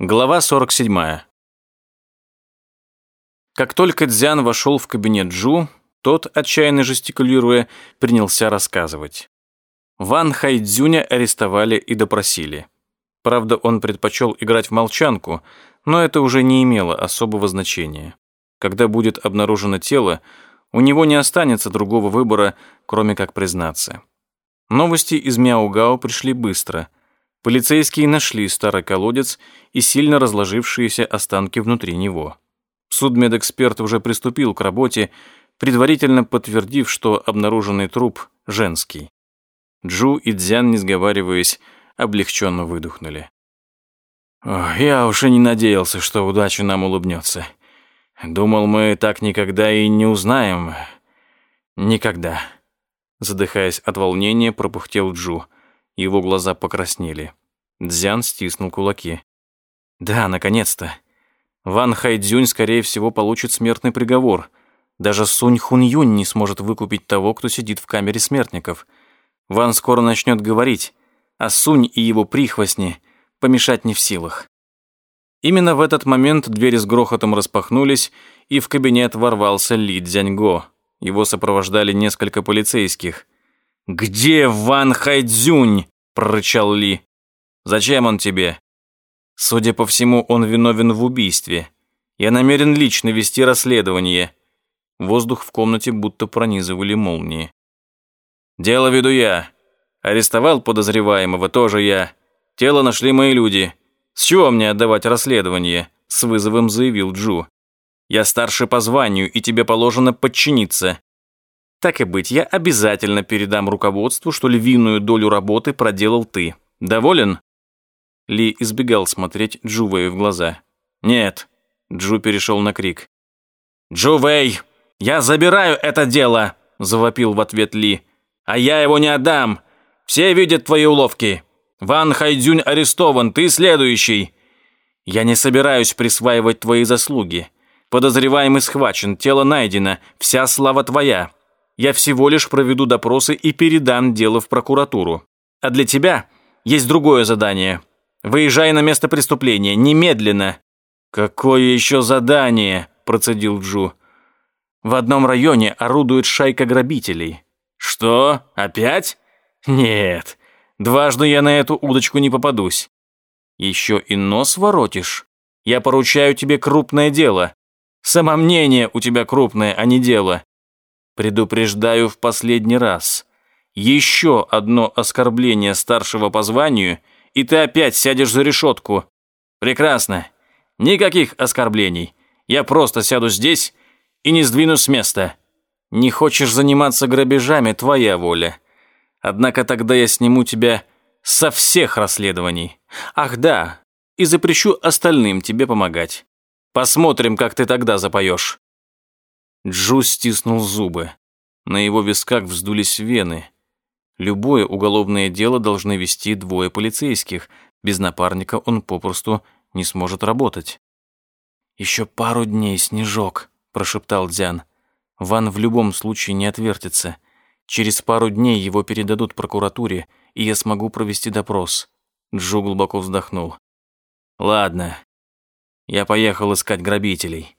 Глава 47. Как только Дзян вошел в кабинет Джу, тот, отчаянно жестикулируя, принялся рассказывать. Ван Хайдзюня арестовали и допросили. Правда, он предпочел играть в молчанку, но это уже не имело особого значения. Когда будет обнаружено тело, у него не останется другого выбора, кроме как признаться. Новости из Мяугао пришли быстро. Полицейские нашли старый колодец и сильно разложившиеся останки внутри него. Судмедэксперт уже приступил к работе, предварительно подтвердив, что обнаруженный труп женский. Джу и Дзян, не сговариваясь, облегченно выдохнули. «Я уж и не надеялся, что удача нам улыбнется. Думал, мы так никогда и не узнаем. Никогда». Задыхаясь от волнения, пропухтел Джу. Его глаза покраснели. Дзян стиснул кулаки. «Да, наконец-то. Ван Хайдзюнь, скорее всего, получит смертный приговор. Даже Сунь Хун Юнь не сможет выкупить того, кто сидит в камере смертников. Ван скоро начнет говорить, а Сунь и его прихвостни помешать не в силах». Именно в этот момент двери с грохотом распахнулись, и в кабинет ворвался Ли Цзяньго. Его сопровождали несколько полицейских. «Где Ван Хайдзюнь?» – прорычал Ли. «Зачем он тебе?» «Судя по всему, он виновен в убийстве. Я намерен лично вести расследование». Воздух в комнате будто пронизывали молнии. «Дело веду я. Арестовал подозреваемого тоже я. Тело нашли мои люди. С чего мне отдавать расследование?» – с вызовом заявил Джу. Я старше по званию, и тебе положено подчиниться. Так и быть, я обязательно передам руководству, что львиную долю работы проделал ты. Доволен?» Ли избегал смотреть Джувею в глаза. «Нет». Джу перешел на крик. «Джувей, я забираю это дело!» завопил в ответ Ли. «А я его не отдам! Все видят твои уловки! Ван Хайдзюнь арестован, ты следующий!» «Я не собираюсь присваивать твои заслуги. Подозреваемый схвачен, тело найдено, вся слава твоя. Я всего лишь проведу допросы и передам дело в прокуратуру. А для тебя есть другое задание. Выезжай на место преступления, немедленно». «Какое еще задание?» – процедил Джу. «В одном районе орудует шайка грабителей». «Что? Опять?» «Нет, дважды я на эту удочку не попадусь». «Еще и нос воротишь? Я поручаю тебе крупное дело. Самомнение у тебя крупное, а не дело. Предупреждаю в последний раз. Еще одно оскорбление старшего по званию, и ты опять сядешь за решетку. Прекрасно. Никаких оскорблений. Я просто сяду здесь и не сдвинусь с места. Не хочешь заниматься грабежами, твоя воля. Однако тогда я сниму тебя со всех расследований. Ах да, и запрещу остальным тебе помогать. Посмотрим, как ты тогда запоешь». Джу стиснул зубы. На его висках вздулись вены. Любое уголовное дело должны вести двое полицейских. Без напарника он попросту не сможет работать. «Еще пару дней, Снежок», – прошептал Дзян. «Ван в любом случае не отвертится. Через пару дней его передадут прокуратуре, и я смогу провести допрос». Джу глубоко вздохнул. «Ладно, я поехал искать грабителей.